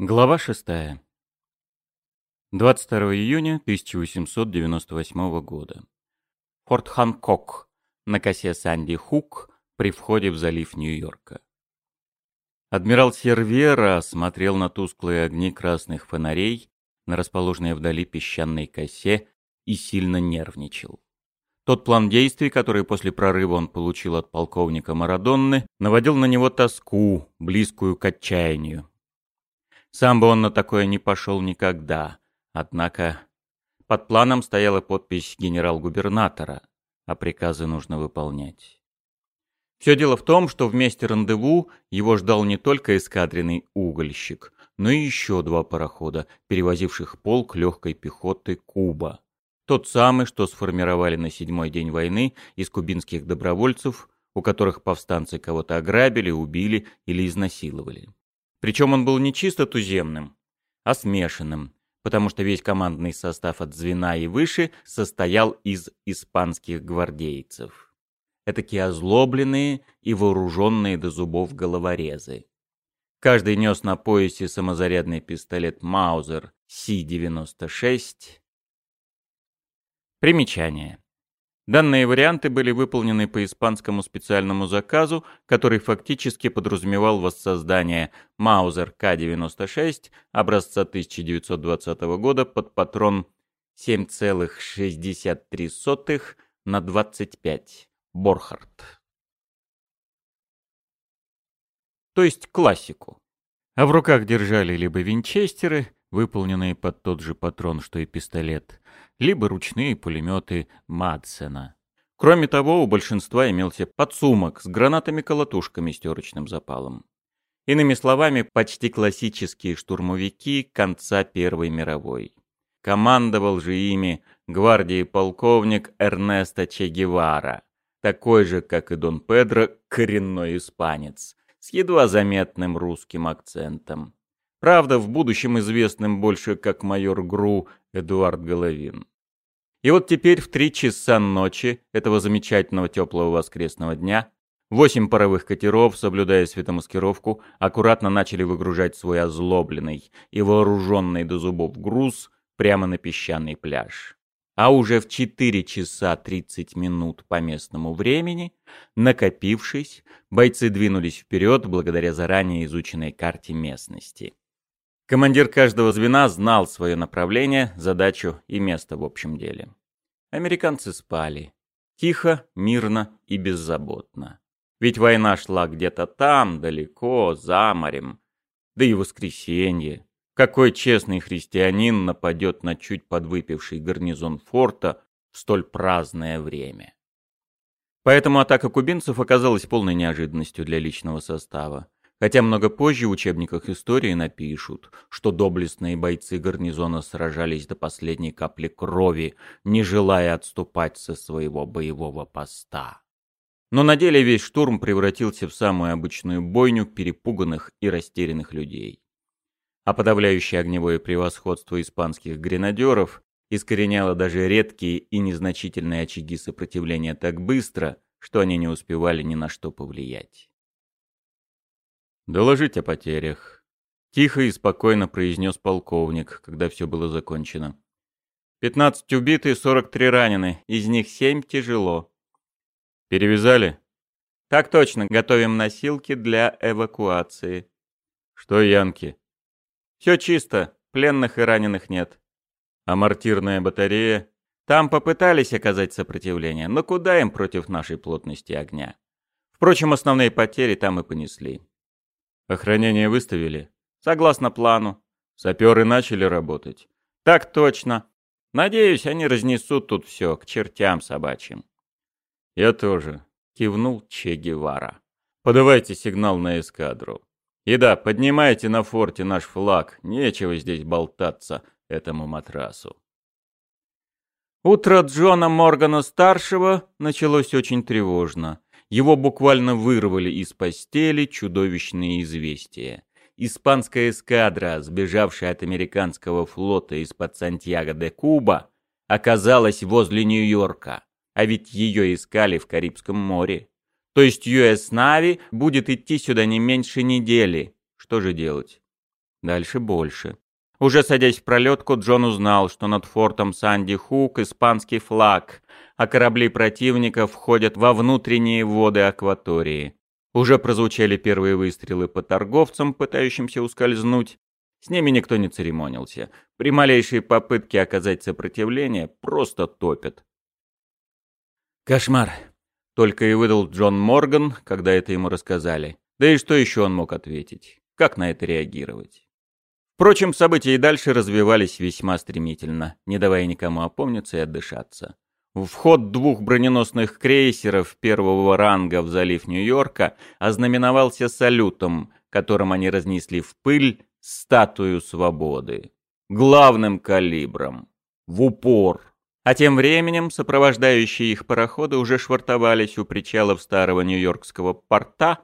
Глава 6. 22 июня 1898 года. Форт Ханкок на косе Санди Хук при входе в залив Нью-Йорка. Адмирал Сервера смотрел на тусклые огни красных фонарей на расположенной вдали песчаной косе и сильно нервничал. Тот план действий, который после прорыва он получил от полковника Марадонны, наводил на него тоску, близкую к отчаянию. Сам бы он на такое не пошел никогда. Однако под планом стояла подпись генерал-губернатора, а приказы нужно выполнять. Все дело в том, что вместе рандеву его ждал не только эскадренный угольщик, но и еще два парохода, перевозивших полк легкой пехоты Куба. Тот самый, что сформировали на седьмой день войны из кубинских добровольцев, у которых повстанцы кого-то ограбили, убили или изнасиловали. Причем он был не чисто туземным, а смешанным, потому что весь командный состав от звена и выше состоял из испанских гвардейцев. Этакие озлобленные и вооруженные до зубов головорезы. Каждый нес на поясе самозарядный пистолет Маузер Си-96. Примечание. Данные варианты были выполнены по испанскому специальному заказу, который фактически подразумевал воссоздание Маузер К-96 образца 1920 года под патрон 7,63 на 25 Борхард. То есть классику. А в руках держали либо винчестеры, выполненные под тот же патрон, что и пистолет, либо ручные пулеметы Мадсена. Кроме того, у большинства имелся подсумок с гранатами-колотушками с терочным запалом. Иными словами, почти классические штурмовики конца Первой мировой. Командовал же ими гвардии полковник Эрнесто Че Гевара, такой же, как и Дон Педро, коренной испанец, с едва заметным русским акцентом. Правда, в будущем известным больше как майор ГРУ Эдуард Головин. И вот теперь в три часа ночи этого замечательного теплого воскресного дня восемь паровых катеров, соблюдая светомаскировку, аккуратно начали выгружать свой озлобленный и вооруженный до зубов груз прямо на песчаный пляж. А уже в 4 часа 30 минут по местному времени, накопившись, бойцы двинулись вперед благодаря заранее изученной карте местности. Командир каждого звена знал свое направление, задачу и место в общем деле. Американцы спали. Тихо, мирно и беззаботно. Ведь война шла где-то там, далеко, за морем. Да и воскресенье. Какой честный христианин нападет на чуть подвыпивший гарнизон форта в столь праздное время? Поэтому атака кубинцев оказалась полной неожиданностью для личного состава. Хотя много позже в учебниках истории напишут, что доблестные бойцы гарнизона сражались до последней капли крови, не желая отступать со своего боевого поста. Но на деле весь штурм превратился в самую обычную бойню перепуганных и растерянных людей. А подавляющее огневое превосходство испанских гренадеров искореняло даже редкие и незначительные очаги сопротивления так быстро, что они не успевали ни на что повлиять. «Доложить о потерях», — тихо и спокойно произнес полковник, когда все было закончено. «Пятнадцать убиты, сорок три ранены, из них семь тяжело». «Перевязали?» «Так точно, готовим носилки для эвакуации». «Что янки?» «Все чисто, пленных и раненых нет». «А мортирная батарея?» «Там попытались оказать сопротивление, но куда им против нашей плотности огня?» Впрочем, основные потери там и понесли. Охранение выставили? Согласно плану. Саперы начали работать? Так точно. Надеюсь, они разнесут тут все к чертям собачьим. Я тоже. Кивнул Че Гевара. Подавайте сигнал на эскадру. И да, поднимайте на форте наш флаг. Нечего здесь болтаться этому матрасу. Утро Джона Моргана-старшего началось очень тревожно. Его буквально вырвали из постели чудовищные известия. Испанская эскадра, сбежавшая от американского флота из-под Сантьяго-де-Куба, оказалась возле Нью-Йорка, а ведь ее искали в Карибском море. То есть US Navy будет идти сюда не меньше недели. Что же делать? Дальше больше. Уже садясь в пролетку, Джон узнал, что над фортом Санди Хук испанский флаг, а корабли противника входят во внутренние воды акватории. Уже прозвучали первые выстрелы по торговцам, пытающимся ускользнуть. С ними никто не церемонился. При малейшей попытке оказать сопротивление просто топят. «Кошмар!» — только и выдал Джон Морган, когда это ему рассказали. Да и что еще он мог ответить? Как на это реагировать? Впрочем, события и дальше развивались весьма стремительно, не давая никому опомниться и отдышаться. Вход двух броненосных крейсеров первого ранга в залив Нью-Йорка ознаменовался салютом, которым они разнесли в пыль статую свободы. Главным калибром. В упор. А тем временем сопровождающие их пароходы уже швартовались у причалов старого нью-йоркского порта,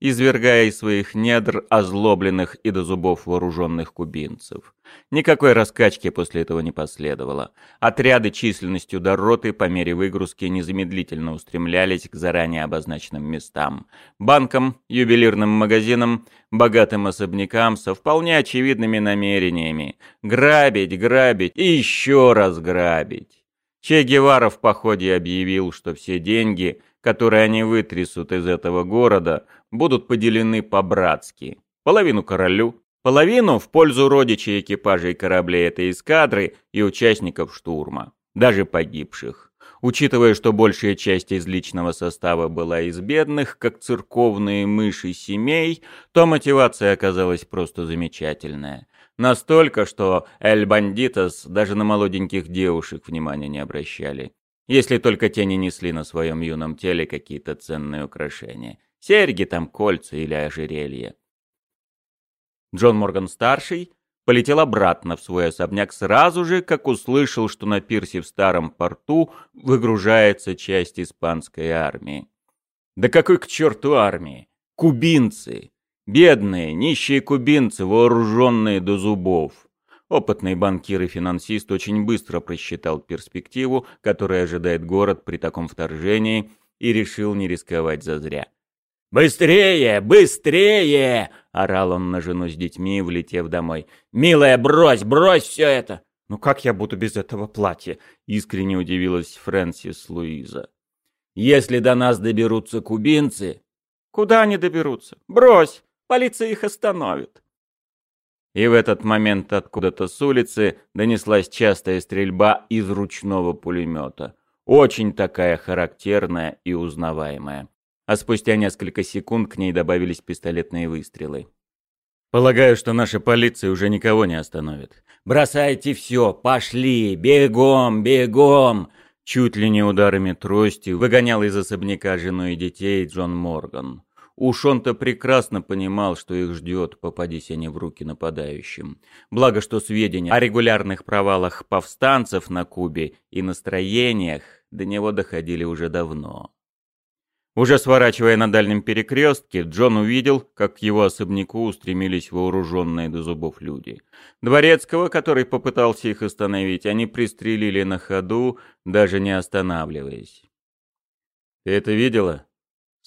извергая из своих недр озлобленных и до зубов вооруженных кубинцев. Никакой раскачки после этого не последовало. Отряды численностью до роты по мере выгрузки незамедлительно устремлялись к заранее обозначенным местам. Банкам, ювелирным магазинам, богатым особнякам со вполне очевидными намерениями. Грабить, грабить и еще раз грабить. Че Гевара в походе объявил, что все деньги, которые они вытрясут из этого города, будут поделены по-братски. Половину королю, половину в пользу родичей экипажей кораблей этой эскадры и участников штурма, даже погибших. Учитывая, что большая часть из личного состава была из бедных, как церковные мыши семей, то мотивация оказалась просто замечательная. Настолько, что Эль Бандитас даже на молоденьких девушек внимания не обращали. Если только те не несли на своем юном теле какие-то ценные украшения. Серьги там, кольца или ожерелья. Джон Морган-старший полетел обратно в свой особняк сразу же, как услышал, что на пирсе в старом порту выгружается часть испанской армии. Да какой к черту армии? Кубинцы! Бедные, нищие кубинцы, вооруженные до зубов. Опытный банкир и финансист очень быстро просчитал перспективу, которая ожидает город при таком вторжении, и решил не рисковать зазря. «Быстрее! Быстрее!» — орал он на жену с детьми, влетев домой. «Милая, брось, брось все это!» «Ну как я буду без этого платья?» — искренне удивилась Фрэнсис Луиза. «Если до нас доберутся кубинцы...» «Куда они доберутся? Брось! Полиция их остановит!» И в этот момент откуда-то с улицы донеслась частая стрельба из ручного пулемета. Очень такая характерная и узнаваемая а спустя несколько секунд к ней добавились пистолетные выстрелы. «Полагаю, что наша полиция уже никого не остановит. Бросайте все, пошли, бегом, бегом!» Чуть ли не ударами трости выгонял из особняка жену и детей Джон Морган. Уж он-то прекрасно понимал, что их ждет, попадись они в руки нападающим. Благо, что сведения о регулярных провалах повстанцев на Кубе и настроениях до него доходили уже давно. Уже сворачивая на дальнем перекрестке, Джон увидел, как к его особняку устремились вооруженные до зубов люди. Дворецкого, который попытался их остановить, они пристрелили на ходу, даже не останавливаясь. «Ты это видела?» —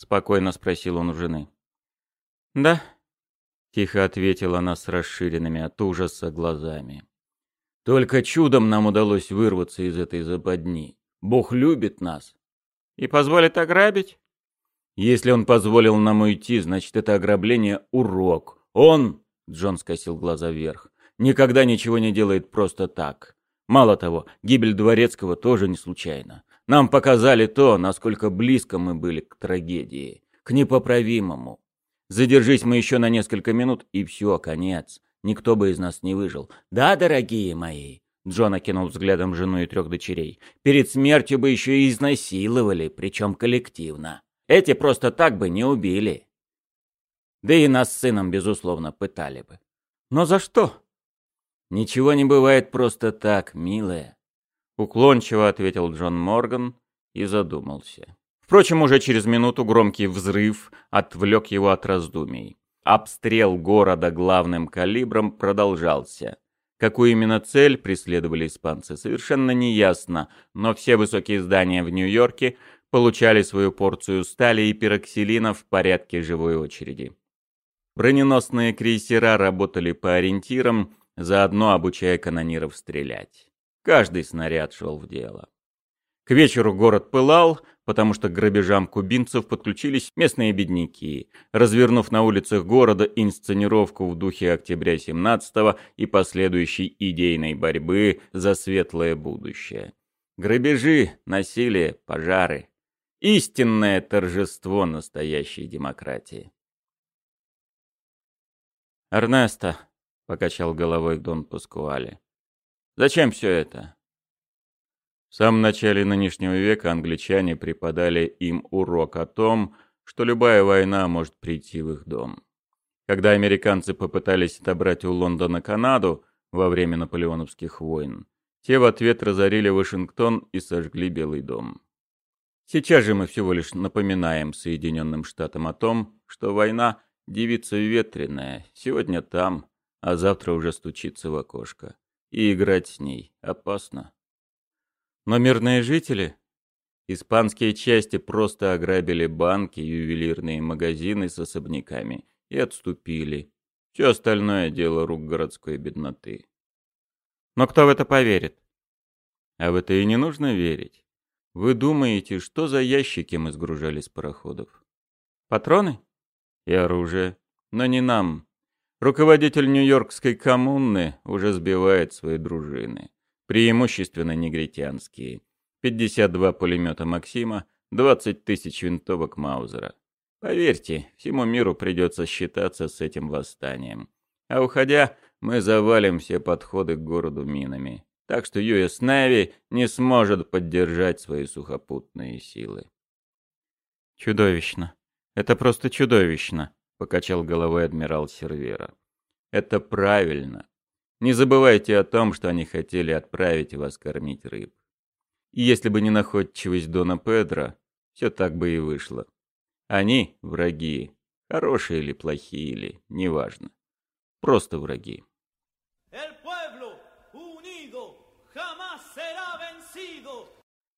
спокойно спросил он у жены. «Да», — тихо ответила она с расширенными от ужаса глазами. «Только чудом нам удалось вырваться из этой западни. Бог любит нас». «И позволит ограбить?» Если он позволил нам уйти, значит, это ограбление — урок. Он, — Джон скосил глаза вверх, — никогда ничего не делает просто так. Мало того, гибель Дворецкого тоже не случайно. Нам показали то, насколько близко мы были к трагедии, к непоправимому. Задержись мы еще на несколько минут, и все, конец. Никто бы из нас не выжил. Да, дорогие мои? Джон окинул взглядом жену и трех дочерей. Перед смертью бы еще и изнасиловали, причем коллективно. Эти просто так бы не убили. Да и нас с сыном, безусловно, пытали бы. Но за что? Ничего не бывает просто так, милая. Уклончиво ответил Джон Морган и задумался. Впрочем, уже через минуту громкий взрыв отвлек его от раздумий. Обстрел города главным калибром продолжался. Какую именно цель преследовали испанцы, совершенно неясно, но все высокие здания в Нью-Йорке получали свою порцию стали и пироксилина в порядке живой очереди. Броненосные крейсера работали по ориентирам, заодно обучая канониров стрелять. Каждый снаряд шел в дело. К вечеру город пылал, потому что к грабежам кубинцев подключились местные бедняки, развернув на улицах города инсценировку в духе октября 17 и последующей идейной борьбы за светлое будущее. Грабежи, насилие, пожары. Истинное торжество настоящей демократии. «Эрнесто», — покачал головой Дон Паскуале, — «зачем все это?» В самом начале нынешнего века англичане преподали им урок о том, что любая война может прийти в их дом. Когда американцы попытались отобрать у Лондона Канаду во время наполеоновских войн, те в ответ разорили Вашингтон и сожгли Белый дом. Сейчас же мы всего лишь напоминаем Соединенным Штатам о том, что война – девица ветреная, сегодня там, а завтра уже стучится в окошко. И играть с ней опасно. Но мирные жители? Испанские части просто ограбили банки, ювелирные магазины с особняками и отступили. Все остальное дело рук городской бедноты. Но кто в это поверит? А в это и не нужно верить. Вы думаете, что за ящики мы сгружали с пароходов? Патроны? И оружие. Но не нам. Руководитель Нью-Йоркской коммуны уже сбивает свои дружины преимущественно негритянские. 52 пулемета Максима, 20 тысяч винтовок Маузера. Поверьте, всему миру придется считаться с этим восстанием. А уходя, мы завалим все подходы к городу минами. Так что US Navy не сможет поддержать свои сухопутные силы. Чудовищно. Это просто чудовищно, покачал головой адмирал Сервера. Это правильно. Не забывайте о том, что они хотели отправить вас кормить рыб. И если бы не находчивость Дона Педро, все так бы и вышло. Они — враги, хорошие или плохие или, неважно. Просто враги.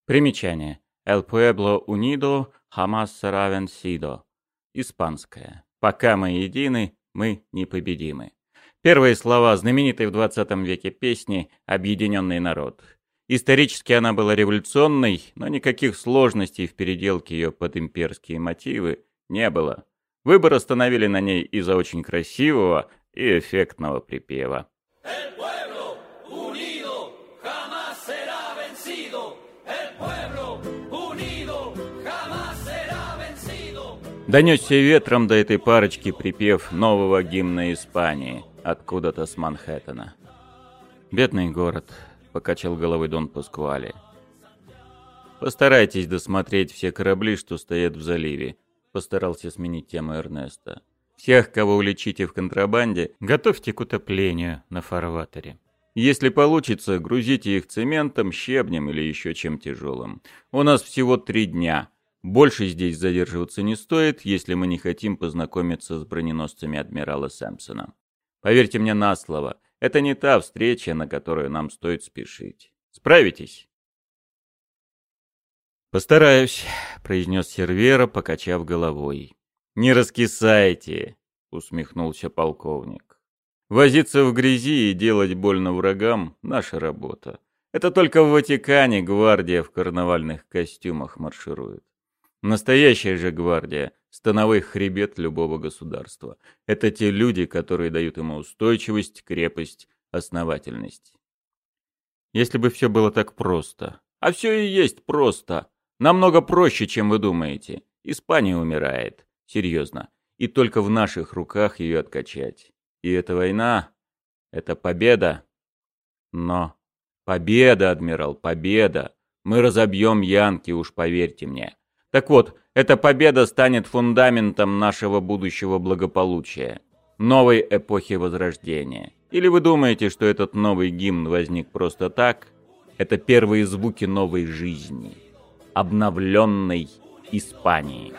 Примечание. El pueblo unido jamás será vencido. Испанское. Пока мы едины, мы непобедимы. Первые слова знаменитой в 20 веке песни «Объединенный народ». Исторически она была революционной, но никаких сложностей в переделке ее под имперские мотивы не было. Выбор остановили на ней из-за очень красивого и эффектного припева. Донесся ветром до этой парочки припев нового гимна Испании – откуда-то с Манхэттена. «Бедный город», — покачал головой Дон Паскуали. «Постарайтесь досмотреть все корабли, что стоят в заливе», — постарался сменить тему Эрнеста. «Всех, кого уличите в контрабанде, готовьте к утоплению на фарватере. Если получится, грузите их цементом, щебнем или еще чем тяжелым. У нас всего три дня». Больше здесь задерживаться не стоит, если мы не хотим познакомиться с броненосцами адмирала Сэмпсона. Поверьте мне на слово, это не та встреча, на которую нам стоит спешить. Справитесь?» «Постараюсь», — произнес Сервера, покачав головой. «Не раскисайте», — усмехнулся полковник. «Возиться в грязи и делать больно врагам — наша работа. Это только в Ватикане гвардия в карнавальных костюмах марширует. Настоящая же гвардия — становой хребет любого государства. Это те люди, которые дают ему устойчивость, крепость, основательность. Если бы все было так просто. А все и есть просто. Намного проще, чем вы думаете. Испания умирает. Серьезно. И только в наших руках ее откачать. И эта война — это победа. Но победа, адмирал, победа. Мы разобьем Янки, уж поверьте мне. Так вот, эта победа станет фундаментом нашего будущего благополучия, новой эпохи Возрождения. Или вы думаете, что этот новый гимн возник просто так? Это первые звуки новой жизни, обновленной Испании.